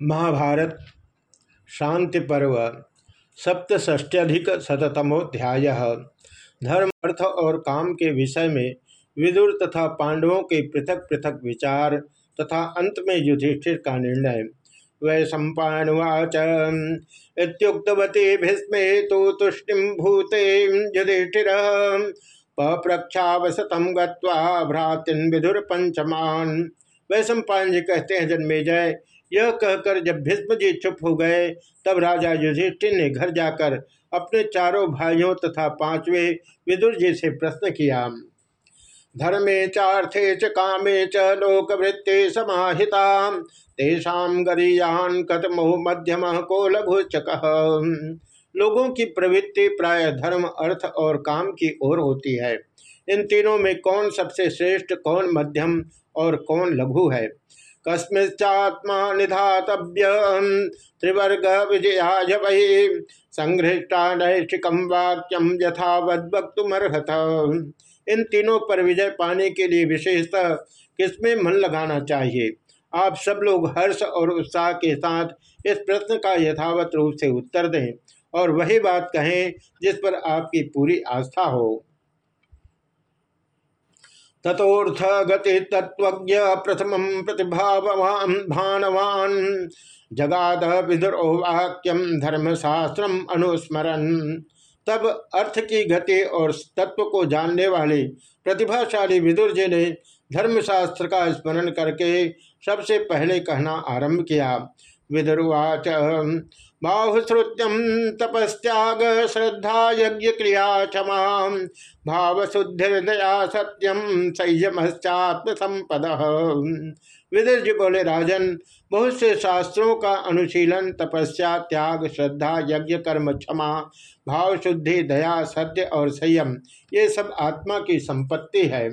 महाभारत शांति पर्व सप्तष्ट्यधिक शतमोध्याय धर्म अर्थ और काम के विषय में विदुर तथा पांडवों के पृथक पृथक विचार तथा अंत में युधिष्ठिर का निर्णय। वै सम्पावाच इतुक्तवती भीस्मे तो तुष्टि भूते युधिष्ठिर। पप्रक्षावसतम गृतिन विदुर पंचमान वै सम्पान जी कहते हैं, जन्मे जय। यह कहकर जब भीष्म जी चुप हो गए, तब राजा युधिष्ठिर ने घर जाकर अपने चारों भाइयों तथा पाँचवें विदुर जी से प्रश्न किया, धर्मे चार्थे च कामे च लोकवृत्ति समाहिता तेषा गरीयान कतमो मध्यम को लघुचक लोगों की प्रवृत्ति प्राय धर्म, अर्थ और काम की ओर होती है। इन तीनों में कौन सबसे श्रेष्ठ, कौन मध्यम और कौन लघु है? कस्मिश्चात्मा निधातव्य त्रिवर्ग विजयाय वही संघृष्टा नैष्ठिकम वाक्यम यथावत वक्तुमर्हत इन तीनों पर विजय पाने के लिए विशेषतः किसमें मन लगाना चाहिए? आप सब लोग हर्ष और उत्साह के साथ इस प्रश्न का यथावत रूप से उत्तर दें और वही बात कहें जिस पर आपकी पूरी आस्था हो। तथोर्थ गति तत्व प्रथम प्रतिभावान भानवान। जगाद विदुर्वाक्यम धर्मशास्त्र अनुस्मरण तब अर्थ की गति और तत्व को जानने वाले प्रतिभाशाली विदुर जी ने धर्मशास्त्र का स्मरण करके सबसे पहले कहना आरंभ किया। विदुर्वाच बाहुश्रुत्यम तपस्त्याग श्रद्धा यज्ञ क्रिया क्षमा भाव शुद्धिदया सत्यम संयमश्चात्म संपद विदुर जी बोले, राजन, बहुत से शास्त्रों का अनुशीलन, तपस्या, त्याग, श्रद्धा, यज्ञ, कर्म, क्षमा भाव शुद्धि दया, सत्य और संयम, ये सब आत्मा की संपत्ति है।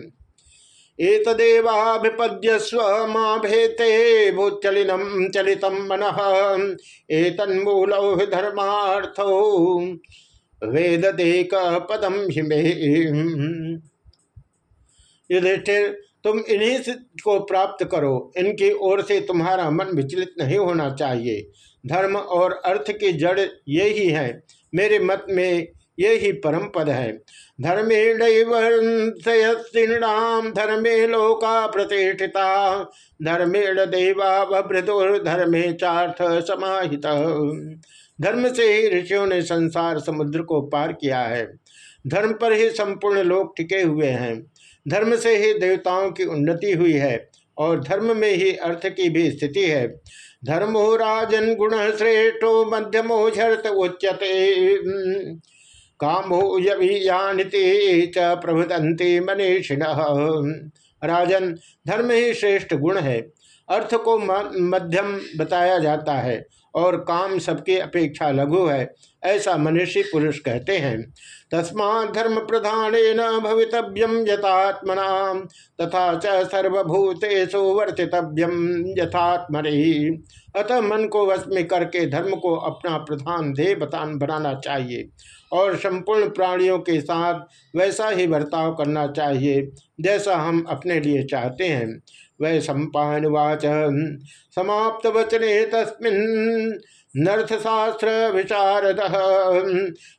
एतदेवाभिपद्यस्व माँ भेते भूचलिनम चलित मन एतन्मूलौ धर्मार्थो वेद देक पदम हिमे युधिष्ठिर, तुम इन्हीं को प्राप्त करो। इनकी ओर से तुम्हारा मन विचलित नहीं होना चाहिए। धर्म और अर्थ की जड़ ये ही है। मेरे मत में ये ही परम पद है धर्मेण धर्मे लोका प्रतिष्ठिता। धर्मेण धर्मे चार्थ समाहित धर्म से ही ऋषियों ने संसार समुद्र को पार किया है। धर्म पर ही संपूर्ण लोग टिके हुए हैं। धर्म से ही देवताओं की उन्नति हुई है और धर्म में ही अर्थ की भी स्थिति है। धर्मो राजन गुण श्रेष्ठो मध्यमो झरत उच्यते। कामो यभियानिति च प्रभुदंती मनीषिण। राजन, धर्म ही श्रेष्ठ गुण है। अर्थ को मध्यम बताया जाता है और काम सबकी अपेक्षा लघु है, ऐसा मनुष्य पुरुष कहते हैं। तस्मा धर्म प्रधान भवितव्यम यथात्मना तथा च सर्वभूतेषु वर्तितव्यम यथात्मन। अतः मन को वश में करके धर्म को अपना प्रधान ध्येय बतान बनाना चाहिए। और संपूर्ण प्राणियों के साथ वैसा ही बर्ताव करना चाहिए, जैसा हम अपने लिए चाहते हैं। वै सम्पावाच समाप्त वचने तस्मिन् नर्थशास्त्र विशारद।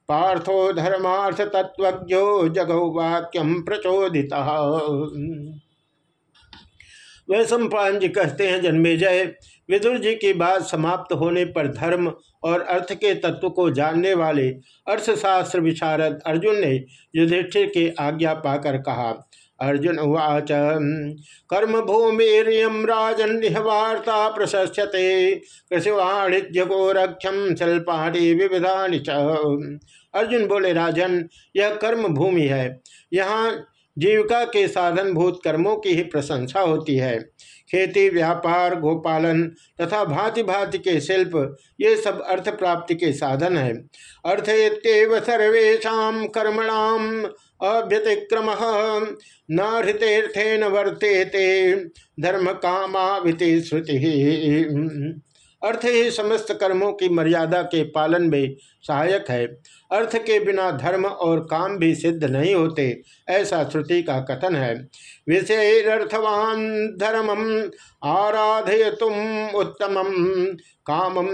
पार्थो धर्मार्थ तत्वज्ञो जगौ वाक्यम प्रचोदिता। सम्पान जी कहते हैं जन्मे जय विदुर जी की बात समाप्त होने पर धर्म और अर्थ के तत्व को जानने वाले अर्थशास्त्र विशारद अर्जुन ने युधिष्ठिर की आज्ञा पाकर कहा, अर्जुन उवाच, कर्म भूमिरियम राजन्यवार्ता प्रशस्यते। कृषि वाणिज्य गोरक्षम शिल्पाणी विविधा अर्जुन बोले, राजन, यह कर्म भूमि है। यहाँ जीविका के साधन भूत कर्मों की ही प्रशंसा होती है। खेती, व्यापार, गोपालन तथा भांति भांति के शिल्प, ये सब अर्थ प्राप्ति के साधन है। अर्थ इतव सर्वेशा कर्मणाम अभ्यतिक्रम न हृतेर्थेन वर्तेते धर्म कामाविति श्रुति। अर्थ ही समस्त कर्मों की मर्यादा के पालन में सहायक है। अर्थ के बिना धर्म और काम भी सिद्ध नहीं होते, ऐसा श्रुति का कथन है। विषयर्थवान धर्मम आराधय तुम उत्तम कामम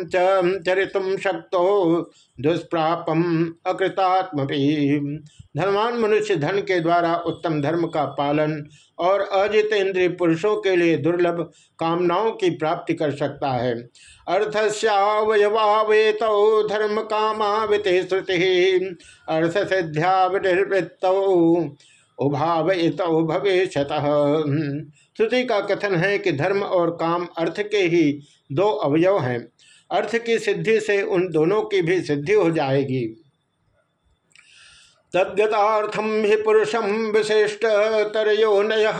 शक्तो, दुष्प्रापम अकृतात्म धनवान मनुष्य धन के द्वारा उत्तम धर्म का पालन और अजित इंद्रिय पुरुषों के लिए दुर्लभ कामनाओं की प्राप्ति कर सकता है। अर्थस्यावयवावेत धर्म कामावित श्रुति। अर्थ सिद्ध्यावृत्त उभावित भविष्य श्रुति का कथन है कि धर्म और काम अर्थ के ही दो अवयव हैं। अर्थ की सिद्धि से उन दोनों की भी सिद्धि हो जाएगी। तद्गतार्थम हि पुरुषम विशिष्ट तरयो नय।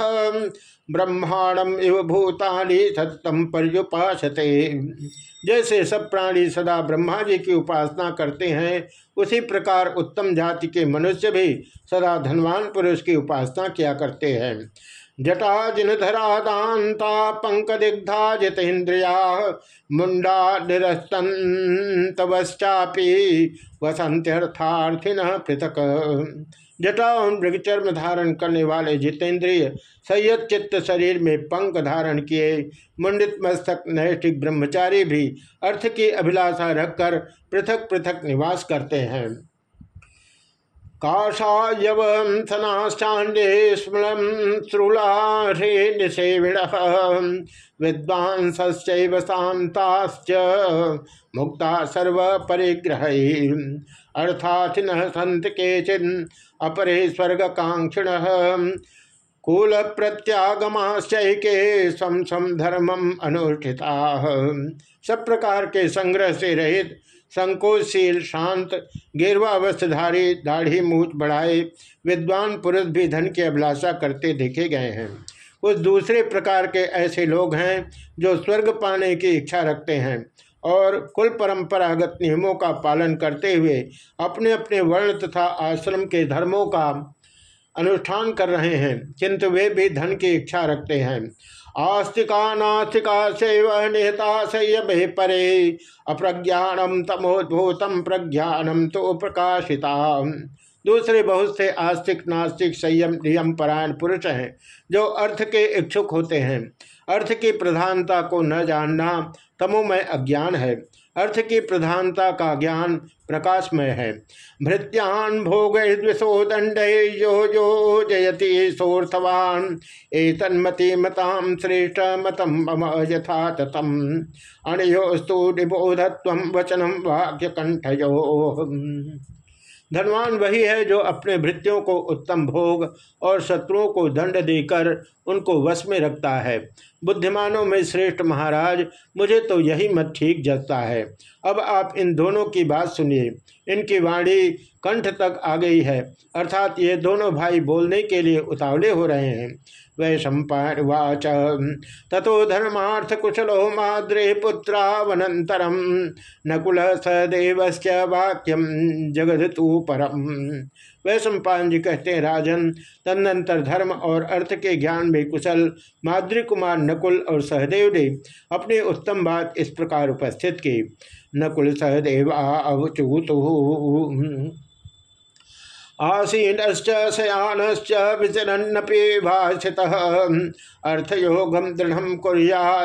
ब्रह्मांडम इव भूतानि सत्यम पर्युपाशते जैसे सब प्राणी सदा ब्रह्मा जी की उपासना करते हैं, उसी प्रकार उत्तम जाति के मनुष्य भी सदा धनवान पुरुष की उपासना किया करते हैं। जटा जिन धरा दाता पंक दिग्धा जितेन्द्रिया मुंडा निरस्तवश्चापी वसंत्यर्थार्थिन पृथक। जटा उन मृगचर्म धारण करने वाले जितेंद्रिय, संयत चित्त शरीर में पंख धारण किए, मुंडित मस्तक, नैष्ठिक ब्रह्मचारी भी अर्थ की अभिलाषा रखकर पृथक पृथक निवास करते हैं। काषायवंसनाश्चाण्डे स्मृलं श्रुलाह्रे निषेविण। विद्वांसश्चैव शान्ताश्च, मुक्ता सर्वपरिग्रह। अर्थाथिनः सन्ति केचिन् अपरे स्वर्गकाङ्क्षिणः। कूल प्रत्यागमाश्चैके स्वम स्वम धर्मम अनुष्ठिता। सब प्रकार के संग्रह से रहित संकोचशील, शांत गेरवा वस्त्रधारी दाढ़ी मूछ बढ़ाए, विद्वान पुरुष भी धन की अभिलाषा करते देखे गए हैं। कुछ दूसरे प्रकार के ऐसे लोग हैं जो स्वर्ग पाने की इच्छा रखते हैं और कुल परंपरागत नियमों का पालन करते हुए अपने अपने वर्ण तथा आश्रम के धर्मों का अनुष्ठान कर रहे हैं, किंतु वे भी धन की इच्छा रखते हैं। आस्तिका नास्तिका शैव निहता संयम परे। अप्रज्ञानम तमोद्भूतम प्रज्ञानम तो प्रकाशिता। दूसरे बहुत से आस्तिक, नास्तिक, संयम, नियम, परायण पुरुष हैं, जो अर्थ के इच्छुक होते हैं। अर्थ की प्रधानता को न जानना तमोमय अज्ञान है। अर्थ की प्रधानता का ज्ञान प्रकाशमय है। भृत्यान भोग द्विशो दंड यो यो जयति सोर्थवान ए तन्मति मताम श्रेष्ठ मतम मम यथा ततम अणयोस्तु निबोधत्व वचनम वाक्य कंठयो धनवान वही है जो अपने भृत्यों को उत्तम भोग और शत्रुओं को दंड देकर उनको वश में रखता है। बुद्धिमानों में श्रेष्ठ महाराज, मुझे तो यही मत ठीक जगता है। अब आप इन दोनों की बात सुनिए। इनकी वाणी कंठ तक आ गई है, अर्थात ये दोनों भाई बोलने के लिए उतावले हो रहे हैं। वै सम्पावाच तथो धर्मार्थ कुशलो माद्रे पुत्रावनतरम नकुल सदेव वाक्यम जगदतु परम। वै सम्पान जी कहते हैं, राजन, तदनंतर धर्म और अर्थ के ज्ञान में कुशल माद्री कुमार नकुल और सहदेव ने अपनी उत्तम बात इस प्रकार उपस्थित की। नकुल सहदेव अवचूतु आसीनश्च शयानश्च विचरन्नपि भाषित। अर्थयोगम दृढ़ कुरिया।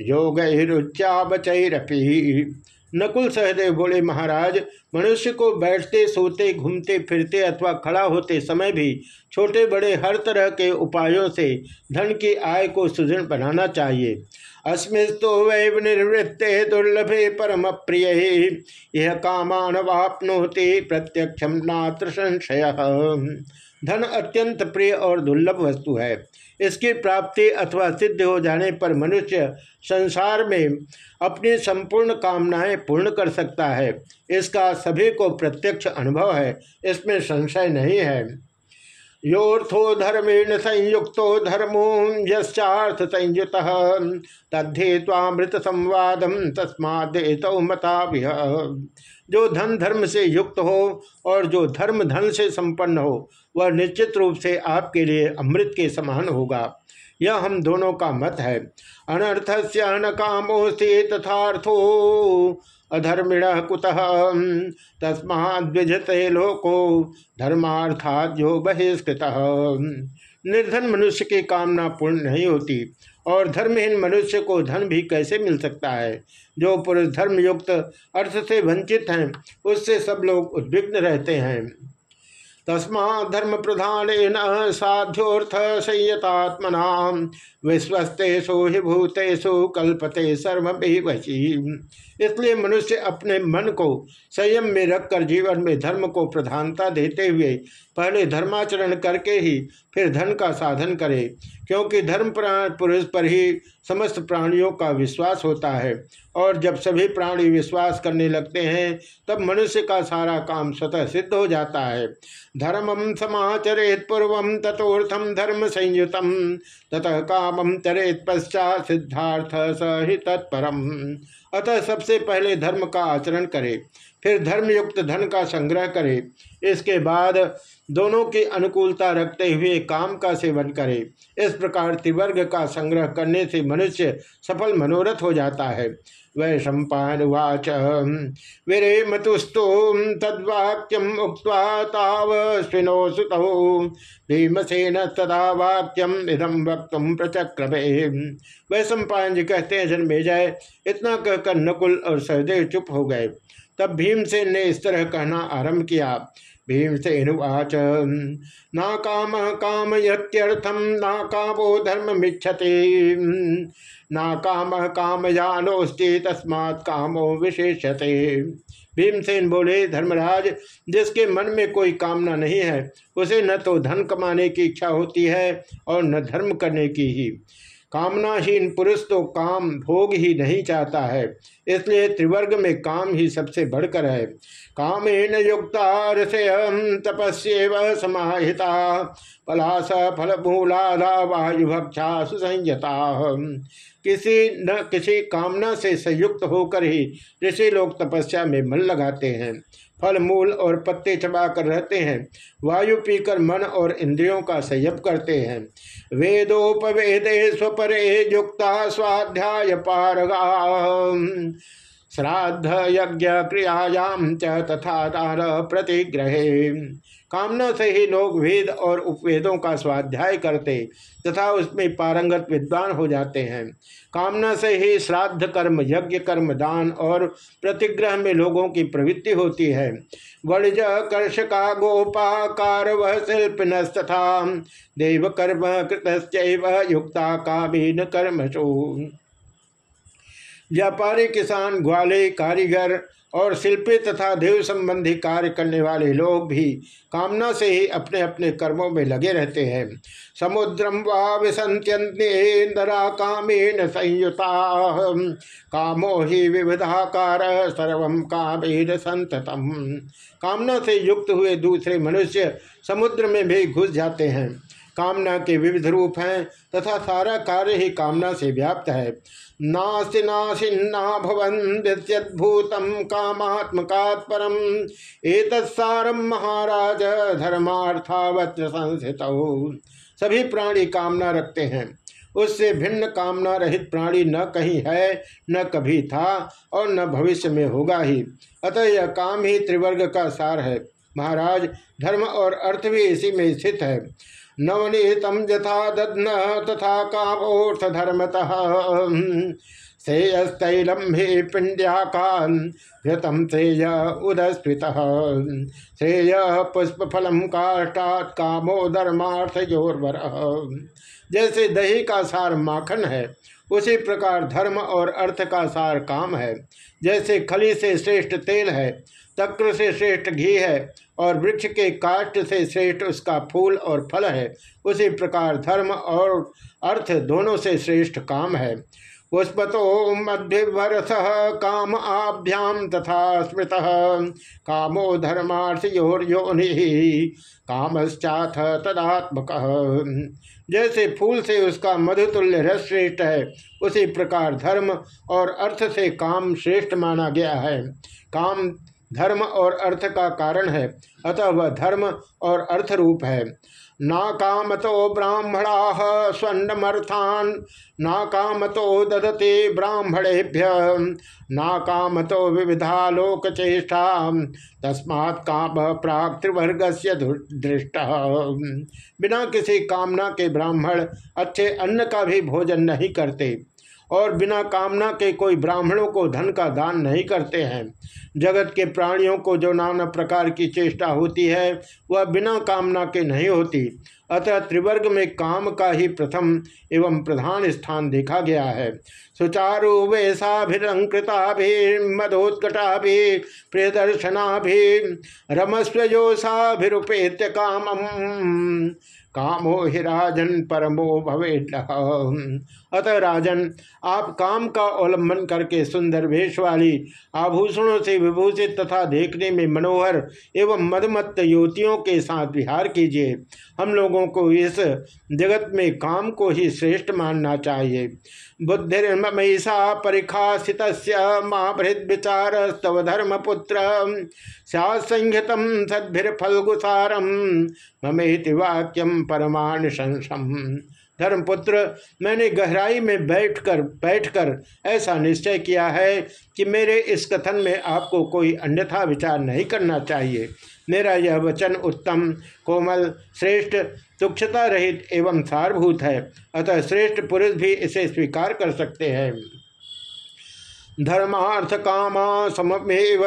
योगैरुच्चाबचैरपि नकुल सहदेव बोले, महाराज, मनुष्य को बैठते, सोते, घूमते, फिरते अथवा खड़ा होते समय भी छोटे बड़े हर तरह के उपायों से धन की आय को सुदृढ़ बनाना चाहिए। अस्मिस्तो वैव दुर्लभे परम प्रिय यह कामान वापनोति प्रत्यक्षम नात्र संशय। धन अत्यंत प्रिय और दुर्लभ वस्तु है। इसकी प्राप्ति अथवा सिद्ध हो जाने पर मनुष्य संसार में अपनी संपूर्ण कामनाएँ पूर्ण कर सकता है। इसका सभी को प्रत्यक्ष अनुभव है। इसमें संशय नहीं है। योर्थो धर्मेण संयुक्तो धर्मो यश्चार्थ संयुत। तद्धेत्वामृत संवादम तस्मादेतो मता जो धन धर्म से युक्त हो और जो धर्म धन से संपन्न हो, वह निश्चित रूप से आपके लिए अमृत के समान होगा। यह हम दोनों का मत है। अनर्थ से न कामोस्ति तथार्थो। अधर्मिण कुतः? तस्माद्विजते लोको धर्मार्थाद्यो बहिष्कृत। निर्धन मनुष्य की कामना पूर्ण नहीं होती और धर्महीन मनुष्य को धन भी कैसे मिल सकता है? जो पुरुष धर्मयुक्त अर्थ से वंचित हैं, उससे सब लोग उद्विग्न रहते हैं। तस्मा धर्म प्रधान साध्योर्थ संयतात्मना विश्वस्तेषु हि भूतेषु कल्पते सर्वशी इसलिए मनुष्य अपने मन को संयम में रखकर जीवन में धर्म को प्रधानता देते हुए पहले धर्माचरण करके ही फिर धन का साधन करे, क्योंकि धर्म पुरुष पर ही समस्त प्राणियों का विश्वास होता है। और जब सभी प्राणी विश्वास करने लगते हैं, तब मनुष्य का सारा काम स्वतः सिद्ध हो जाता है। धर्मम समाचरित पूर्व तथोर्थम धर्म संयुतम, ततः कामम चरित पश्चात सिद्धार्थ सहि तत्परम। अतः सबसे पहले धर्म का आचरण करे। फिर धर्मयुक्त धन का संग्रह करे। इसके बाद दोनों की अनुकूलता रखते हुए काम का सेवन करे। इस प्रकार त्रिवर्ग का संग्रह करने से मनुष्य सफल मनोरथ हो जाता है। वै सम्पावाच वीरे मतुस्तो तद्वाक्यम उक्त्वा ताव तदा वाक्यम इदम वक्त प्रचक्रमे। वै सम्पायन जी कहते हैं, जन्मे जाए। इतना कहकर नकुल और सहदेव चुप हो गए। तब भीमसेन ने इस तरह कहना आरंभ किया भीमसेनुवाच ना काम काम यत्यर्थम ना कामो धर्म मिच्छते। ना काम काम जानोस्ति तस्मात् कामो विशेषते भीमसेन बोले, धर्मराज, जिसके मन में कोई कामना नहीं है, उसे न तो धन कमाने की इच्छा होती है और न धर्म करने की ही। कामनाहीन पुरुष तो काम भोग ही नहीं चाहता है, इसलिए त्रिवर्ग में काम ही सबसे बढ़कर है। कामेन युक्ता तपस्व समाहिता पलास फल भूलाधा वायुभक्षा सुसंयता। किसी न किसी कामना से संयुक्त होकर ही ऋषि लोग तपस्या में मन लगाते हैं। फल मूल और पत्ते चबा कर रहते हैं। वायु पीकर मन और इंद्रियों का संयप करते हैं। वेदोपवेदे स्वपरे युक्ता स्वाध्याय पारगा श्राद्ध यज्ञ क्रियायाम च तथा दान प्रतिग्रहे। कामना से ही लोग वेद और उपवेदों का स्वाध्याय करते तथा उसमें पारंगत विद्वान हो जाते हैं। कामना से ही श्राद्ध कर्म, यज्ञ कर्म, दान और प्रतिग्रह में लोगों की प्रवृत्ति होती है। वणिज कर्षका गोपाकार वह शिल्प तथा देव कर्म कृत युक्ता का कामीन कर्मशो व्यापारी, किसान, ग्वाले, कारीगर और शिल्पी तथा देव संबंधी कार्य करने वाले लोग भी कामना से ही अपने अपने कर्मों में लगे रहते हैं। समुद्रम वा कामेन संयुता। कामो ही विविधाकार सर्व कामेन संततम। कामना से युक्त हुए दूसरे मनुष्य समुद्र में भी घुस जाते हैं। कामना के विविध रूप हैं, तथा सारा कार्य ही कामना से व्याप्त है। नास्ति नाशिन्ना भवन विद्युद्भूतम कामात्मकात् परम। एतत्सारम महाराज धर्मार्थावत्र संस्थित। सभी प्राणी कामना रखते हैं। उससे भिन्न कामना रहित प्राणी न कहीं है, न कभी था, और न भविष्य में होगा ही। अतः यह काम ही त्रिवर्ग का सार है। महाराज, धर्म और अर्थ भी इसी में स्थित है। नवनीतम यथा दध्न तथा कामोर्थ धर्मतः श्रेयस्तैलम हे पिंड्याकान घृतम श्रेय उदस्फृत श्रेय पुष्पफलम काष्टात कामो धर्मार्थ योर्वर जैसे दही का सार माखन है, उसी प्रकार धर्म और अर्थ का सार काम है। जैसे खली से श्रेष्ठ तेल है तक्र से श्रेष्ठ घी है और वृक्ष के काष्ट से श्रेष्ठ उसका फूल और फल है। उसी प्रकार धर्म और अर्थ दोनों से श्रेष्ठ काम है। पुष्पतो मध्यभरस काम आभ्याम तथा स्मृत। कामो धर्मार्थ योनि। कामश्चाथ तदात्मक। जैसे फूल से उसका मधुतुल्य रस श्रेष्ठ है, उसी प्रकार धर्म और अर्थ से काम श्रेष्ठ माना गया है। काम धर्म और अर्थ का कारण है, अतः वह धर्म और अर्थ रूप है। ना कामतो ब्राह्मणा स्वर्णमर्थान ना कामतो ददते ब्राह्मणेभ्य ना कामतो विविधा लोक चेष्टा तस्मात् काम प्राग त्रिवर्ग से दृष्ट। बिना किसी कामना के ब्राह्मण अच्छे अन्न का भी भोजन नहीं करते, और बिना कामना के कोई ब्राह्मणों को धन का दान नहीं करते हैं। जगत के प्राणियों को जो नाना प्रकार की चेष्टा होती है, वह बिना कामना के नहीं होती। अतः त्रिवर्ग में काम का ही प्रथम एवं प्रधान स्थान देखा गया है। सुचारु वैसाभिलंकृता भी मदोत्कटा भी प्रियदर्शना भी रमस्वजोषाभिरुपेत्य कामम। कामो ही राजन, परमो भवे अतः राजन, आप काम का अवलंबन करके सुंदर वेश वाली, आभूषणों से विभूषित तथा देखने में मनोहर एवं मदमत्त युवतियों के साथ विहार कीजिए। हम लोगों को इस जगत में काम को ही श्रेष्ठ मानना चाहिए। बुद्धिर्मयसा परिखासित माँ बृहद विचार स्तव धर्मपुत्र संहितम सद्भिर्फलगुसारम ममेति वाक्यम परमाण संसम धर्मपुत्र, मैंने गहराई में बैठकर बैठकर ऐसा निश्चय किया है कि मेरे इस कथन में आपको कोई अन्यथा विचार नहीं करना चाहिए। मेरा यह वचन उत्तम, कोमल, श्रेष्ठ तुक्षता रहित एवं सारभूत है। अतः श्रेष्ठ पुरुष भी इसे स्वीकार कर सकते हैं। धर्मार्थ कामा सममेव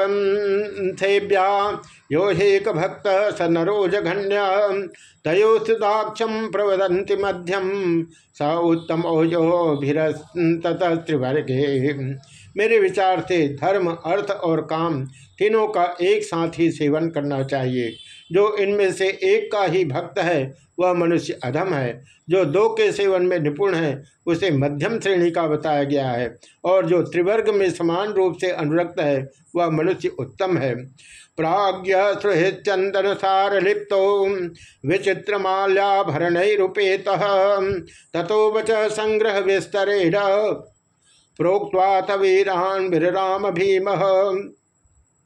थेभ्या यो हेक भक्त स नरो जघन्य। तयोस्थिताक्षम प्रवदंति मध्यम स उत्तम ओजो त्रिवर्गे। मेरे विचार से धर्म, अर्थ और काम तीनों का एक साथ ही सेवन करना चाहिए। जो इनमें से एक का ही भक्त है वह मनुष्य अधम है। जो दो के सेवन में निपुण है, उसे मध्यम श्रेणी का बताया गया है और जो त्रिवर्ग में समान रूप से अनुरक्त है, वह मनुष्य उत्तम है। प्राज्ञ सुहृत चंदन सार लिप्तो विचित्र माल्याभरण रूपेत तथो वच संग्रह विस्तरेण। प्रोक्वाथ वीरान राम भीम।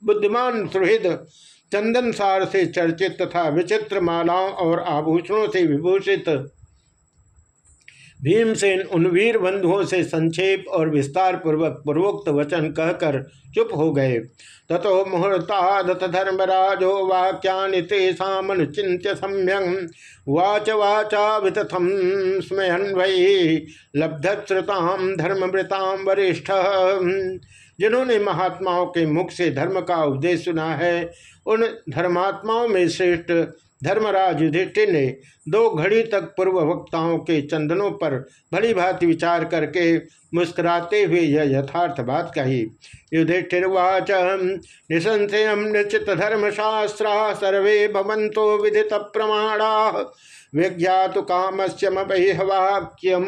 बुद्धिमान सुहृद चंदन सार से चर्चित तथा विचित्र मालाओं और आभूषणों से विभूषित भीमसेन उन वीर बंधुओं से संक्षेप और विस्तार पूर्वक पूर्वोक्त वचन कहकर चुप हो गए। ततो मुहूर्तादत धर्मराजो वाक्यानि तेषामनुचिन्त्य सम्यक वाच, वाचा वितथम स्मयन वही लब्धश्रुताम धर्मवृताम वरिष्ठ। जिन्होंने महात्माओं के मुख से धर्म का उपदेश सुना है, उन धर्मात्माओं में श्रेष्ठ धर्मराज युधिष्ठिर ने दो घड़ी तक पूर्व वक्ताओं के चंदनों पर भली भांति विचार करके मुस्कुराते हुए यह यथार्थ बात कही। युधिष्ठिर्वाच निसंशय निश्चित धर्मशास्त्रा सर्वे भवंतो विदित प्रमाणा। विज्ञात कामस्य मह्यवाक्यम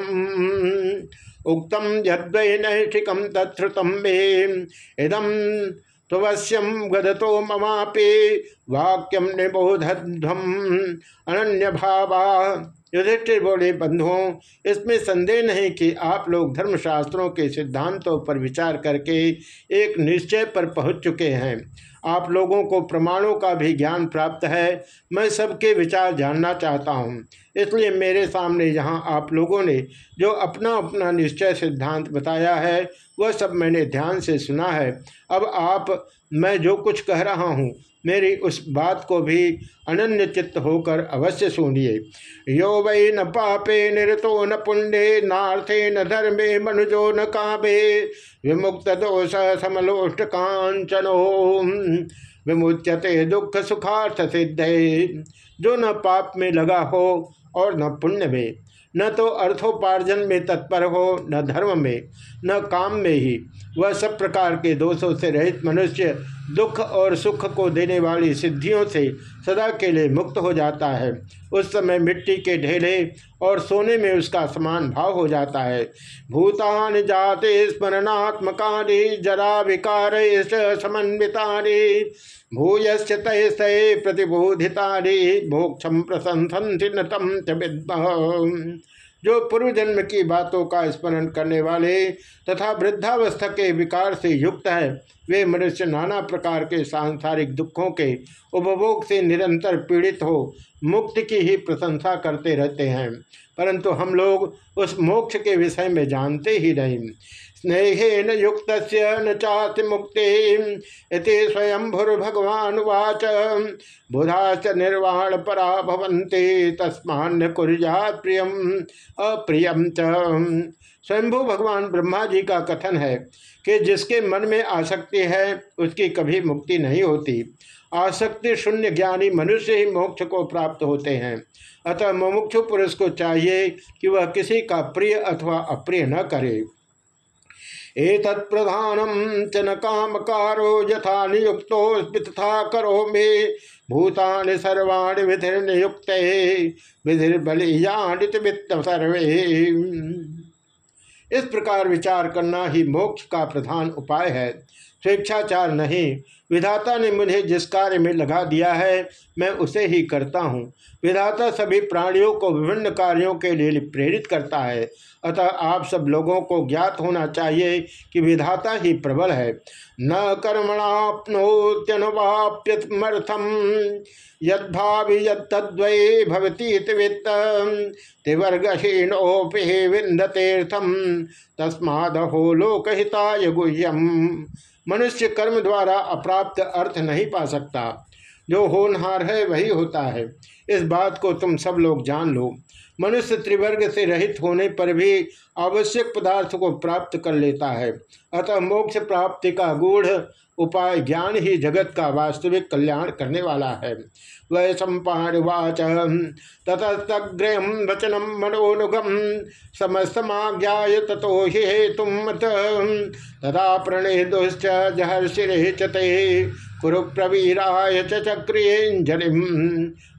उक्तम यद्वै नैष्ठिकम तत्म मे। इदम तुवश्यम गदतो ममापे वाक्यम निबोधध्वम अनन्य भावा युधिष्ठिर बोले, बंधुओं, इसमें संदेह नहीं कि आप लोग धर्मशास्त्रों के सिद्धांतों पर विचार करके एक निश्चय पर पहुँच चुके हैं। आप लोगों को प्रमाणों का भी ज्ञान प्राप्त है। मैं सबके विचार जानना चाहता हूँ। इसलिए मेरे सामने यहाँ आप लोगों ने जो अपना अपना निश्चय सिद्धांत बताया है, वह सब मैंने ध्यान से सुना है। अब आप, मैं जो कुछ कह रहा हूँ मेरी उस बात को भी अनन्य चित्त होकर अवश्य सुनिए यो वै न पापे निरतो न पुण्य, नार्थे न धर्मे, मनुजो न काबे विमुक्त दोष समलोष्ट कांचनो। विमुचते दुख सुखार्थ सिद्ध। जो न पाप में लगा हो और न पुण्य में, न तो अर्थोपार्जन में तत्पर हो, न धर्म में, न काम में ही। वह सब प्रकार के दोषों से रहित मनुष्य दुख और सुख को देने वाली सिद्धियों से सदा के लिए मुक्त हो जाता है। उस समय मिट्टी के ढेले और सोने में उसका समान भाव हो जाता है। भूतान जाते स्मरणात्मका जरा विकार समन्विता भूयस्य तय प्रतिबोधिता भोक्षम तम च जो पूर्व जन्म की बातों का स्मरण करने वाले तथा वृद्धावस्था के विकार से युक्त है, वे मनुष्य नाना प्रकार के सांसारिक दुखों के उपभोग से निरंतर पीड़ित हो, मुक्ति की ही प्रशंसा करते रहते हैं। परंतु हम लोग उस मोक्ष के विषय में जानते ही नहीं। स्नेहेन युक्त न चाति मुक्ति इति स्वयं भगवान वाच बुधाच निर्वाण परा भवंते तस्मान्य कुर्यात प्रियम, अप्रियम च। स्वयंभू भगवान ब्रह्मा जी का कथन है कि जिसके मन में आसक्ति है, उसकी कभी मुक्ति नहीं होती। आसक्ति शून्य ज्ञानी मनुष्य ही मोक्ष को प्राप्त होते हैं। अतः मुमुक्षु पुरुष को चाहिए कि वह किसी का प्रिय अथवा अप्रिय न करे। एतत्प्रधानम च न कामकारो यथा नियुक्तो तथा करो मे भूतानि सर्वाणि विधिर्नियुक्त विधिर्बलियानित वित्त सर्वे। इस प्रकार विचार करना ही मोक्ष का प्रधान उपाय है। स्वेच्छाचार नहीं। विधाता ने मुझे जिस कार्य में लगा दिया है, मैं उसे ही करता हूँ। विधाता सभी प्राणियों को विभिन्न कार्यों के लिए प्रेरित करता है। अतः आप सब लोगों को ज्ञात होना चाहिए कि विधाता ही प्रबल है। न कर्मणाप्नोत्यनवाप्यमर्थम। यद्भावि यद्वय भवती वित्त। तिवर्गहीनोपे विंदतेर्थम तस्मादहो लोकहिताय गुह्यम। मनुष्य कर्म द्वारा अप्राप्त अर्थ नहीं पा सकता। जो होनहार है, वही होता है। इस बात को तुम सब लोग जान लो। मनुष्य त्रिवर्ग से रहित होने पर भी आवश्यक पदार्थ को प्राप्त कर लेता है। अतः मोक्ष प्राप्ति का गूढ़ उपाय ज्ञान ही जगत का वास्तविक कल्याण करने वाला है। वह सम्पावाच ततस्तग्रह वचनम मनोनुगम समस्तमाज्ञाय तथो हि हेतु तथा प्रणय दुश्च जहर्षिरे चते कुरु प्रवीराय चक्रियंजलि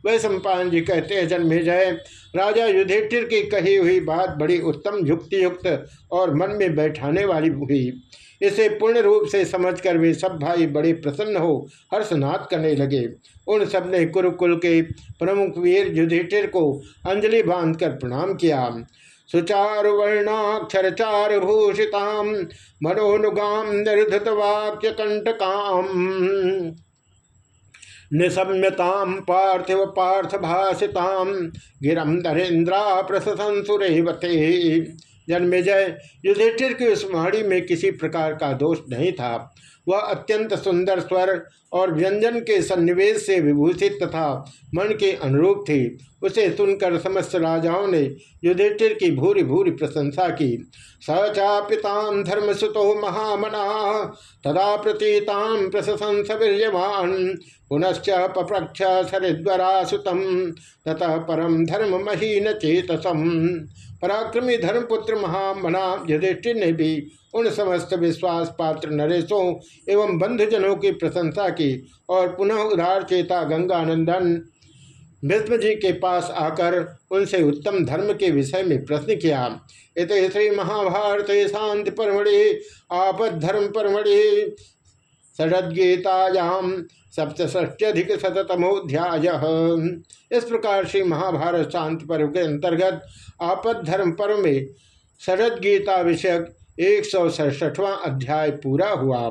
वह सम्पान जी कहते हैं, जन्मे जय। राजा युधिष्ठिर की कही हुई बात बड़ी उत्तम युक्ति युक्त और मन में बैठाने वाली हुई। इसे पूर्ण रूप से समझकर वे सब भाई बड़े प्रसन्न हो हर्षनाथ करने लगे। उन सबने कुरुकुल के प्रमुख वीर युधिष्ठिर को अंजलि बांधकर प्रणाम किया। सुचार वर्णाक्षर चार भूषिताम मनोनुगाम निर्धत वाक्य कंटकाम निशम्यताम पार्थिव पार्थ भाषिताम गिरम धरेन्द्रा प्रशंसुरेवते जन्मेजय युधिष्ठिर की उस वाणी में किसी प्रकार का दोष नहीं था। वह अत्यंत सुंदर स्वर और व्यंजन के सन्निवेश से विभूषित तथा मन के अनुरूप थी। उसे सुनकर समस्त राजाओं ने युधिष्ठिर की भूरी भूरी प्रशंसा की। सचापिताम धर्मसुतो महामना, तदा प्रतीताम प्रशंस वीर्यवान पुनश्च पप्रक्ष सरिद्वरा सुतम ततः परम धर्म महीन चेतसम। पराक्रमी धर्मपुत्र महामना युधिष्ठिर ने भी उन समस्त विश्वास पात्र नरेशों एवं बंधुजनों की प्रशंसा की और पुनः उदार चेता गंगानंदन भीष्म जी के पास आकर उनसे उत्तम धर्म के विषय में प्रश्न किया, इत श्री महाभारत शांति परमणि आपद धर्म परमणि षडगीतायाम सप्तष्ट्यधिक शतमोध्याय इस प्रकार श्री महाभारत शांति पर्व के अंतर्गत आपद धर्म पर्व में शरद गीता विषयक एक सौ अध्याय पूरा हुआ।